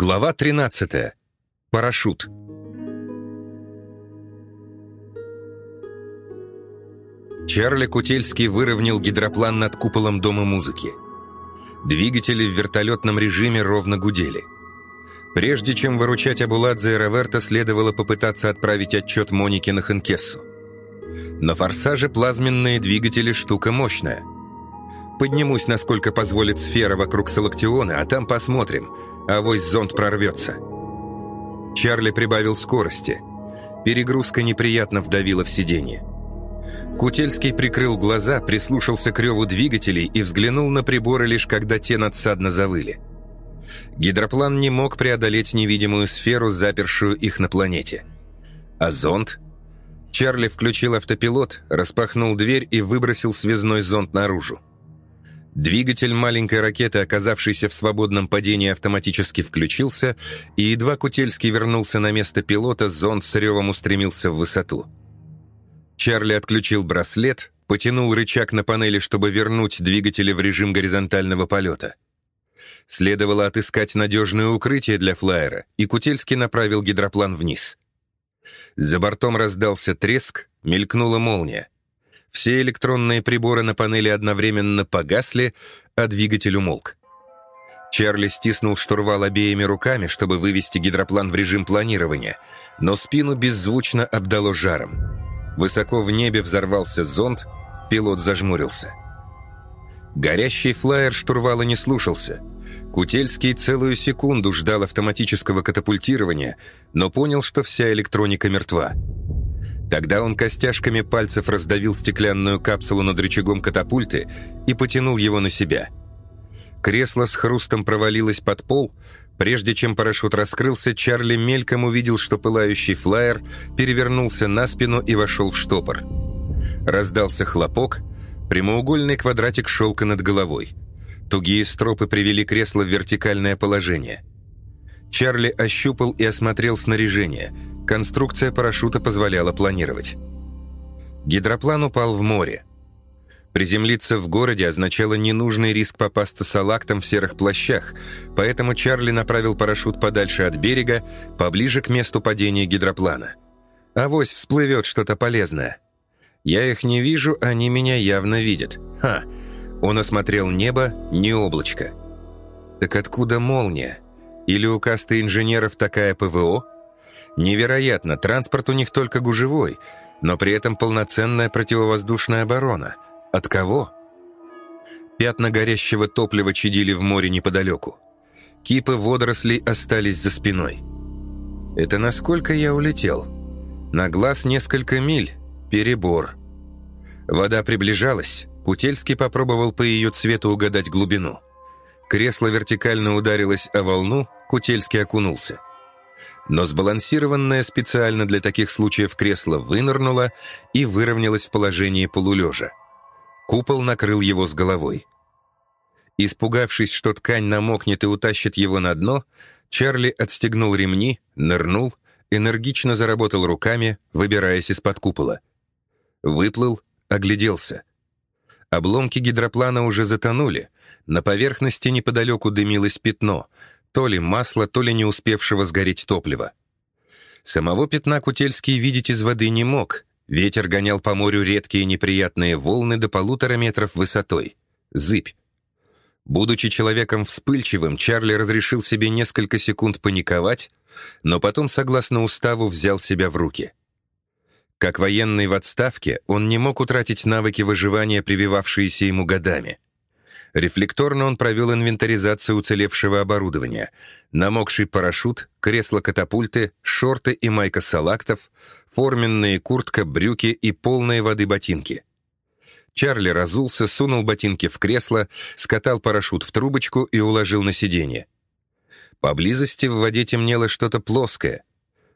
Глава 13. Парашют. Чарли Кутельский выровнял гидроплан над куполом Дома музыки. Двигатели в вертолетном режиме ровно гудели. Прежде чем выручать Абуладзе и Роверта, следовало попытаться отправить отчет Монике на Хенкессу. На форсаже плазменные двигатели – штука мощная. Поднимусь, насколько позволит сфера вокруг Салактиона, а там посмотрим – авось зонт прорвется. Чарли прибавил скорости. Перегрузка неприятно вдавила в сиденье. Кутельский прикрыл глаза, прислушался к реву двигателей и взглянул на приборы лишь когда те надсадно завыли. Гидроплан не мог преодолеть невидимую сферу, запершую их на планете. А зонд? Чарли включил автопилот, распахнул дверь и выбросил связной зонд наружу. Двигатель маленькой ракеты, оказавшейся в свободном падении, автоматически включился, и едва Кутельский вернулся на место пилота, зонд с ревом устремился в высоту. Чарли отключил браслет, потянул рычаг на панели, чтобы вернуть двигатели в режим горизонтального полета. Следовало отыскать надежное укрытие для флайера, и Кутельский направил гидроплан вниз. За бортом раздался треск, мелькнула молния. Все электронные приборы на панели одновременно погасли, а двигатель умолк. Чарли стиснул штурвал обеими руками, чтобы вывести гидроплан в режим планирования, но спину беззвучно обдало жаром. Высоко в небе взорвался зонд, пилот зажмурился. Горящий флайер штурвала не слушался. Кутельский целую секунду ждал автоматического катапультирования, но понял, что вся электроника мертва. Тогда он костяшками пальцев раздавил стеклянную капсулу над рычагом катапульты и потянул его на себя. Кресло с хрустом провалилось под пол. Прежде чем парашют раскрылся, Чарли мельком увидел, что пылающий флайер перевернулся на спину и вошел в штопор. Раздался хлопок, прямоугольный квадратик шелка над головой. Тугие стропы привели кресло в вертикальное положение. Чарли ощупал и осмотрел снаряжение – Конструкция парашюта позволяла планировать. Гидроплан упал в море. Приземлиться в городе означало ненужный риск попасться салактом в серых плащах, поэтому Чарли направил парашют подальше от берега, поближе к месту падения гидроплана. Авось всплывет что-то полезное. Я их не вижу, они меня явно видят. Ха! Он осмотрел небо, не облачко. Так откуда молния? Или у касты инженеров такая ПВО? Невероятно, транспорт у них только гужевой, но при этом полноценная противовоздушная оборона. От кого? Пятна горящего топлива чадили в море неподалеку. Кипы водорослей остались за спиной. Это насколько я улетел? На глаз несколько миль. Перебор. Вода приближалась. Кутельский попробовал по ее цвету угадать глубину. Кресло вертикально ударилось о волну, Кутельский окунулся но сбалансированное специально для таких случаев кресло вынырнуло и выровнялось в положении полулежа. Купол накрыл его с головой. Испугавшись, что ткань намокнет и утащит его на дно, Чарли отстегнул ремни, нырнул, энергично заработал руками, выбираясь из-под купола. Выплыл, огляделся. Обломки гидроплана уже затонули, на поверхности неподалеку дымилось пятно — то ли масло, то ли не успевшего сгореть топлива. Самого пятна Кутельский видеть из воды не мог. Ветер гонял по морю редкие неприятные волны до полутора метров высотой. Зыбь. Будучи человеком вспыльчивым, Чарли разрешил себе несколько секунд паниковать, но потом, согласно уставу, взял себя в руки. Как военный в отставке, он не мог утратить навыки выживания, прививавшиеся ему годами. Рефлекторно он провел инвентаризацию уцелевшего оборудования. Намокший парашют, кресло-катапульты, шорты и майка салактов, форменные куртка, брюки и полные воды ботинки. Чарли разулся, сунул ботинки в кресло, скатал парашют в трубочку и уложил на сиденье. Поблизости в воде темнело что-то плоское.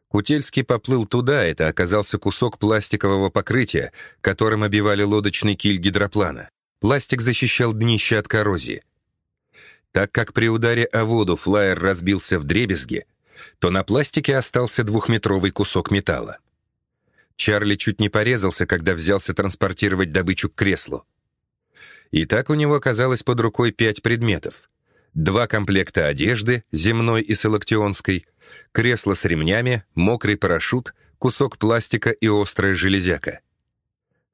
Кутельский поплыл туда, это оказался кусок пластикового покрытия, которым обивали лодочный киль гидроплана. Пластик защищал днище от коррозии. Так как при ударе о воду флайер разбился в дребезги, то на пластике остался двухметровый кусок металла. Чарли чуть не порезался, когда взялся транспортировать добычу к креслу. И так у него оказалось под рукой пять предметов. два комплекта одежды, земной и салактионской, кресло с ремнями, мокрый парашют, кусок пластика и острая железяка.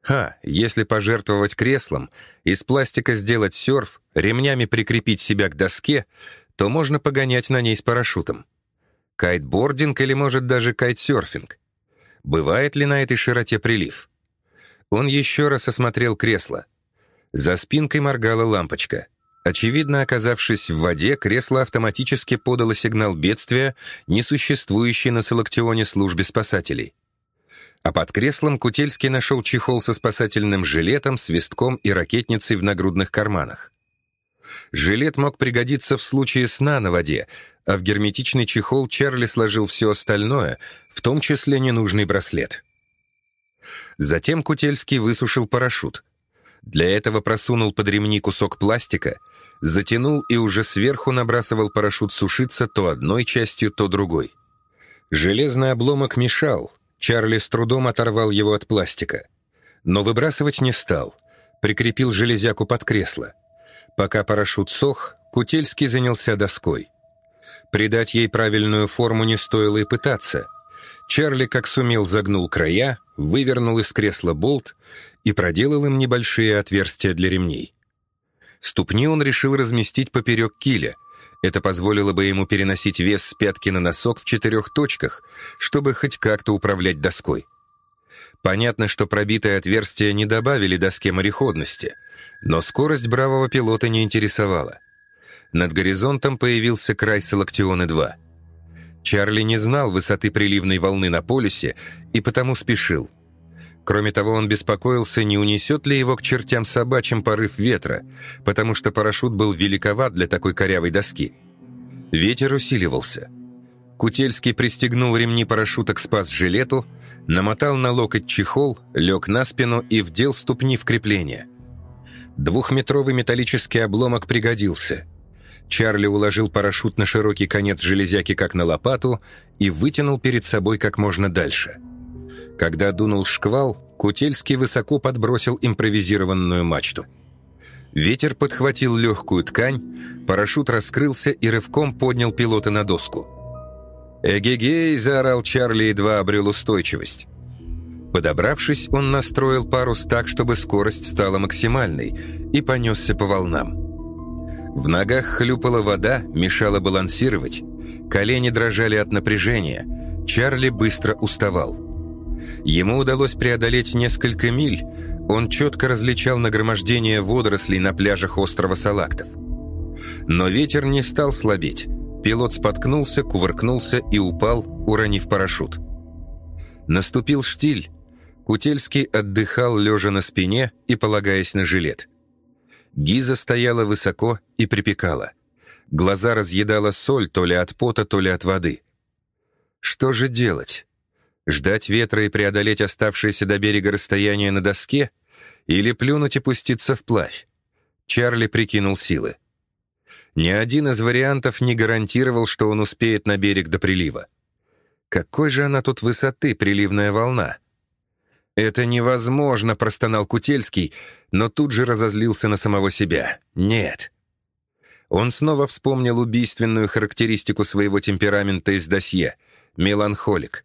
Ха, если пожертвовать креслом, из пластика сделать серф, ремнями прикрепить себя к доске, то можно погонять на ней с парашютом. Кайтбординг или, может, даже кайтсерфинг. Бывает ли на этой широте прилив? Он еще раз осмотрел кресло. За спинкой моргала лампочка. Очевидно, оказавшись в воде, кресло автоматически подало сигнал бедствия, несуществующей на Салактионе службе спасателей. А под креслом Кутельский нашел чехол со спасательным жилетом, свистком и ракетницей в нагрудных карманах. Жилет мог пригодиться в случае сна на воде, а в герметичный чехол Чарли сложил все остальное, в том числе ненужный браслет. Затем Кутельский высушил парашют. Для этого просунул под ремни кусок пластика, затянул и уже сверху набрасывал парашют сушиться то одной частью, то другой. Железный обломок мешал, Чарли с трудом оторвал его от пластика. Но выбрасывать не стал, прикрепил железяку под кресло. Пока парашют сох, Кутельский занялся доской. Придать ей правильную форму не стоило и пытаться. Чарли, как сумел, загнул края, вывернул из кресла болт и проделал им небольшие отверстия для ремней. Ступни он решил разместить поперек киля. Это позволило бы ему переносить вес с пятки на носок в четырех точках, чтобы хоть как-то управлять доской. Понятно, что пробитые отверстия не добавили доске мореходности, но скорость бравого пилота не интересовала. Над горизонтом появился край Салактионы-2. Чарли не знал высоты приливной волны на полюсе и потому спешил. Кроме того, он беспокоился, не унесет ли его к чертям собачьим порыв ветра, потому что парашют был великоват для такой корявой доски. Ветер усиливался. Кутельский пристегнул ремни парашюта к спас-жилету, намотал на локоть чехол, лег на спину и вдел ступни в крепление. Двухметровый металлический обломок пригодился. Чарли уложил парашют на широкий конец железяки как на лопату и вытянул перед собой как можно дальше – когда дунул шквал, Кутельский высоко подбросил импровизированную мачту. Ветер подхватил легкую ткань, парашют раскрылся и рывком поднял пилота на доску. «Эгегей!» – заорал Чарли, едва обрел устойчивость. Подобравшись, он настроил парус так, чтобы скорость стала максимальной, и понесся по волнам. В ногах хлюпала вода, мешала балансировать, колени дрожали от напряжения, Чарли быстро уставал. Ему удалось преодолеть несколько миль, он четко различал нагромождение водорослей на пляжах острова Салактов. Но ветер не стал слабеть. Пилот споткнулся, кувыркнулся и упал, уронив парашют. Наступил штиль. Кутельский отдыхал, лежа на спине и полагаясь на жилет. Гиза стояла высоко и припекала. Глаза разъедала соль то ли от пота, то ли от воды. Что же делать? Ждать ветра и преодолеть оставшееся до берега расстояние на доске? Или плюнуть и пуститься вплавь? Чарли прикинул силы. Ни один из вариантов не гарантировал, что он успеет на берег до прилива. Какой же она тут высоты, приливная волна? «Это невозможно», — простонал Кутельский, но тут же разозлился на самого себя. «Нет». Он снова вспомнил убийственную характеристику своего темперамента из досье — меланхолик.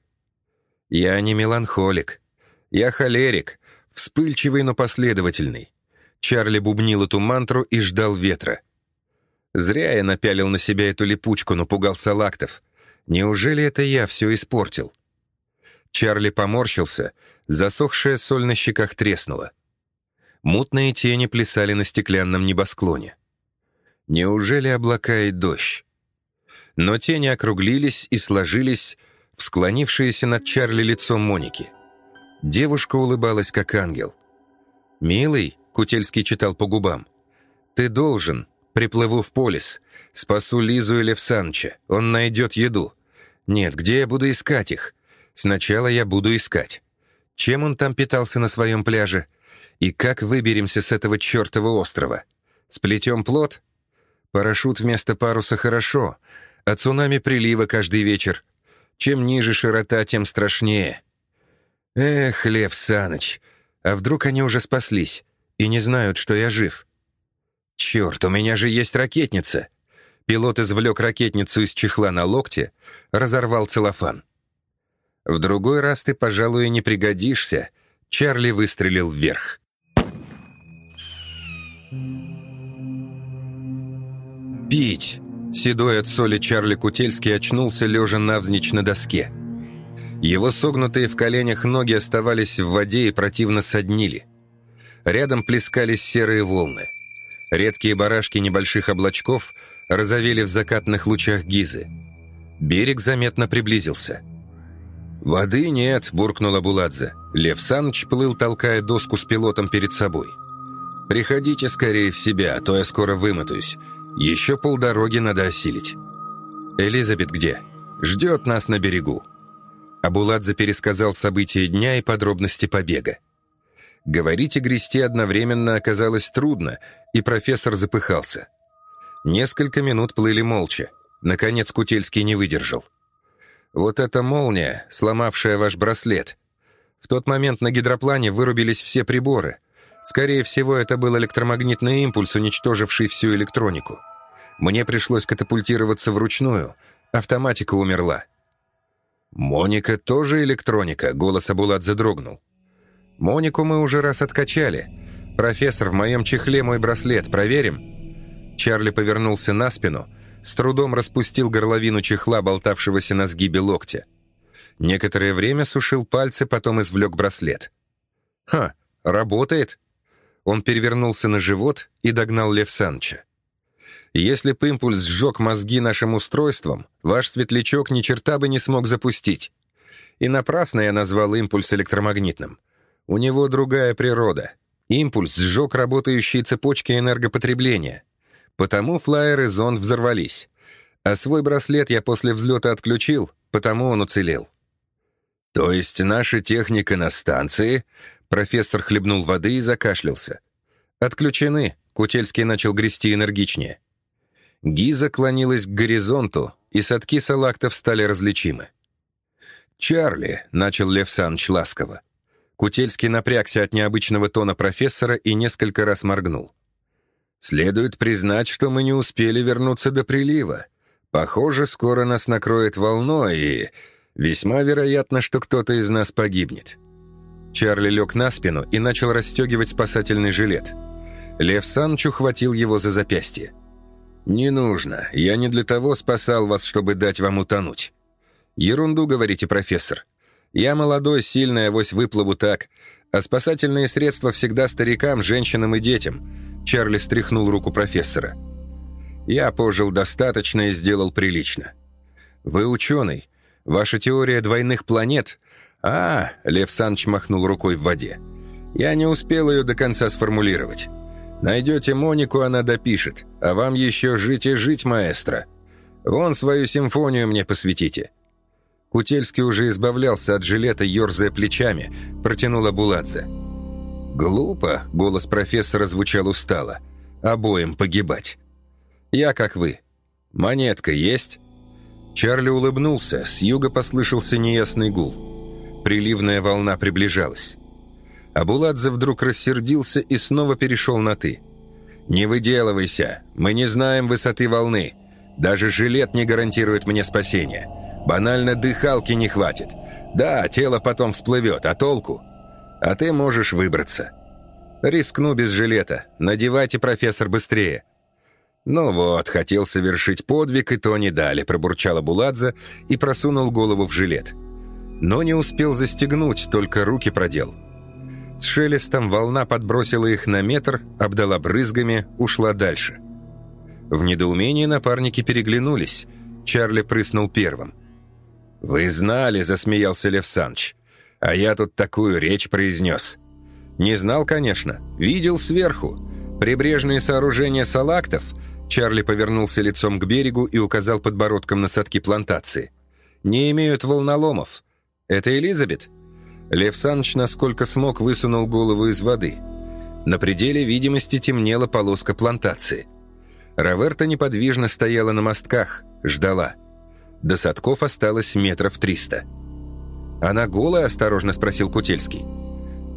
Я не меланхолик. Я холерик, вспыльчивый, но последовательный. Чарли бубнил эту мантру и ждал ветра. Зря я напялил на себя эту липучку, напугался лактов. Неужели это я все испортил? Чарли поморщился, засохшая соль на щеках треснула. Мутные тени плясали на стеклянном небосклоне. Неужели облака и дождь? Но тени округлились и сложились в склонившееся над Чарли лицом Моники. Девушка улыбалась, как ангел. «Милый», — Кутельский читал по губам, — «ты должен, приплыву в полис, спасу Лизу или Санча, он найдет еду. Нет, где я буду искать их? Сначала я буду искать. Чем он там питался на своем пляже? И как выберемся с этого чертова острова? Сплетем плод? Парашют вместо паруса хорошо, а цунами прилива каждый вечер. Чем ниже широта, тем страшнее. Эх, Лев Саныч, а вдруг они уже спаслись и не знают, что я жив? Черт, у меня же есть ракетница. Пилот извлек ракетницу из чехла на локте, разорвал целлофан. «В другой раз ты, пожалуй, не пригодишься», — Чарли выстрелил вверх. «Пить!» — седой от соли Чарли Кутельский очнулся, лежа навзничь на доске. Его согнутые в коленях ноги оставались в воде и противно соднили. Рядом плескались серые волны. Редкие барашки небольших облачков розовели в закатных лучах гизы. Берег заметно приблизился. «Воды нет», — буркнула Буладзе. Лев Саныч плыл, толкая доску с пилотом перед собой. «Приходите скорее в себя, а то я скоро вымотаюсь. Еще полдороги надо осилить». «Элизабет где?» «Ждет нас на берегу». Абуладзе пересказал события дня и подробности побега. Говорить и грести одновременно оказалось трудно, и профессор запыхался. Несколько минут плыли молча. Наконец Кутельский не выдержал. «Вот эта молния, сломавшая ваш браслет. В тот момент на гидроплане вырубились все приборы. Скорее всего, это был электромагнитный импульс, уничтоживший всю электронику. Мне пришлось катапультироваться вручную. Автоматика умерла». «Моника тоже электроника», — голос Абулат задрогнул. «Монику мы уже раз откачали. Профессор, в моем чехле мой браслет, проверим?» Чарли повернулся на спину, с трудом распустил горловину чехла, болтавшегося на сгибе локтя. Некоторое время сушил пальцы, потом извлек браслет. «Ха, работает!» Он перевернулся на живот и догнал Лев Санча. «Если б импульс сжег мозги нашим устройством, ваш светлячок ни черта бы не смог запустить. И напрасно я назвал импульс электромагнитным. У него другая природа. Импульс сжег работающие цепочки энергопотребления. Потому флайер и зонд взорвались. А свой браслет я после взлета отключил, потому он уцелел. То есть наша техника на станции... Профессор хлебнул воды и закашлялся. «Отключены», — Кутельский начал грести энергичнее. Гиза клонилась к горизонту, и садки салактов стали различимы. «Чарли», — начал Лев Саныч ласково, — Кутельский напрягся от необычного тона профессора и несколько раз моргнул. «Следует признать, что мы не успели вернуться до прилива. Похоже, скоро нас накроет волной, и весьма вероятно, что кто-то из нас погибнет». Чарли лег на спину и начал расстегивать спасательный жилет. Лев Санч ухватил его за запястье. «Не нужно. Я не для того спасал вас, чтобы дать вам утонуть». «Ерунду, говорите, профессор. Я молодой, сильный, авось выплыву так. А спасательные средства всегда старикам, женщинам и детям. Чарли стряхнул руку профессора. Я пожил достаточно и сделал прилично. Вы ученый. Ваша теория двойных планет... А, Лев Санч махнул рукой в воде. Я не успел ее до конца сформулировать. Найдете Монику, она допишет. А вам еще жить и жить, маэстро. Вон свою симфонию мне посвятите. Кутельский уже избавлялся от жилета, ерзая плечами, протянула Буладзе. «Глупо», — голос профессора звучал устало. «Обоим погибать». «Я как вы. Монетка есть?» Чарли улыбнулся, с юга послышался неясный гул. Приливная волна приближалась. Абуладзе вдруг рассердился и снова перешел на «ты». «Не выделывайся, мы не знаем высоты волны. Даже жилет не гарантирует мне спасения. Банально дыхалки не хватит. Да, тело потом всплывет, а толку? А ты можешь выбраться. Рискну без жилета. Надевайте, профессор, быстрее. Ну вот, хотел совершить подвиг, и то не дали, пробурчала Буладзе и просунул голову в жилет. Но не успел застегнуть, только руки продел. С шелестом волна подбросила их на метр, обдала брызгами, ушла дальше. В недоумении напарники переглянулись. Чарли прыснул первым. «Вы знали», — засмеялся Лев Санч. «А я тут такую речь произнес». «Не знал, конечно. Видел сверху. Прибрежные сооружения салактов...» Чарли повернулся лицом к берегу и указал подбородком на садки плантации. «Не имеют волноломов. Это Элизабет?» Лев Санч, насколько смог, высунул голову из воды. На пределе видимости темнела полоска плантации. Раверта неподвижно стояла на мостках, ждала. До садков осталось метров триста. «Она голая?» – осторожно спросил Кутельский.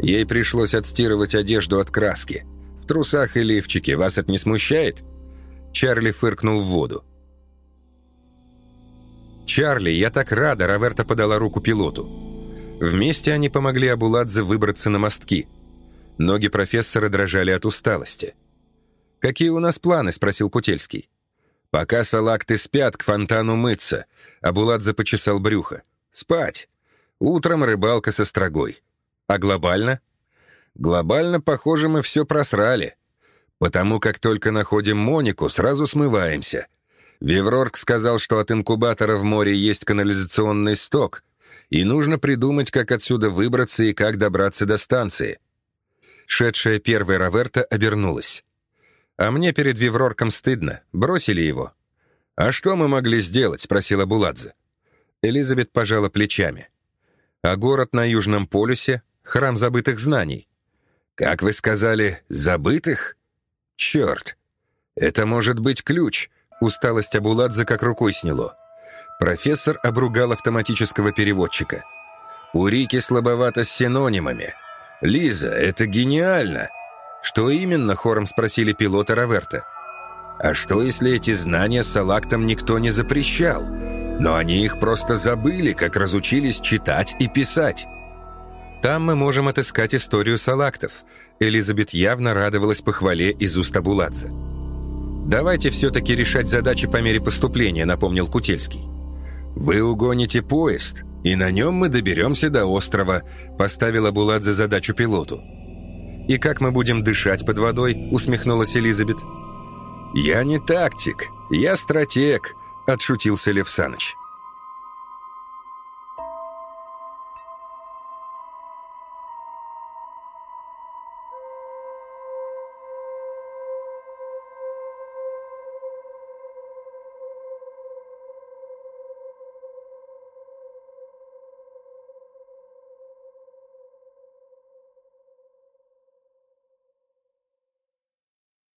«Ей пришлось отстирывать одежду от краски. В трусах и лифчике. Вас это не смущает?» Чарли фыркнул в воду. «Чарли, я так рада!» — Раверта подала руку пилоту. Вместе они помогли Абуладзе выбраться на мостки. Ноги профессора дрожали от усталости. «Какие у нас планы?» — спросил Кутельский. «Пока салакты спят, к фонтану мыться», — Абуладзе почесал брюхо. «Спать. Утром рыбалка со строгой. А глобально?» «Глобально, похоже, мы все просрали. Потому как только находим Монику, сразу смываемся. Виврорг сказал, что от инкубатора в море есть канализационный сток, и нужно придумать, как отсюда выбраться и как добраться до станции». Шедшая первой Раверта обернулась. «А мне перед Виврорком стыдно. Бросили его». «А что мы могли сделать?» — спросила Буладзе. Элизабет пожала плечами. «А город на Южном полюсе — храм забытых знаний». «Как вы сказали, забытых?» «Черт! Это может быть ключ!» Усталость Абуладзе как рукой сняло. Профессор обругал автоматического переводчика. «У Рики слабовато с синонимами. Лиза, это гениально!» «Что именно?» — хором спросили пилота Раверта. «А что, если эти знания салактам никто не запрещал? Но они их просто забыли, как разучились читать и писать». «Там мы можем отыскать историю салактов». Элизабет явно радовалась похвале из уст Абуладзе. «Давайте все-таки решать задачи по мере поступления», — напомнил Кутельский. «Вы угоните поезд, и на нем мы доберемся до острова», — поставила Буладзе задачу пилоту. «И как мы будем дышать под водой?» — усмехнулась Элизабет. «Я не тактик, я стратег», — отшутился Лев Саныч.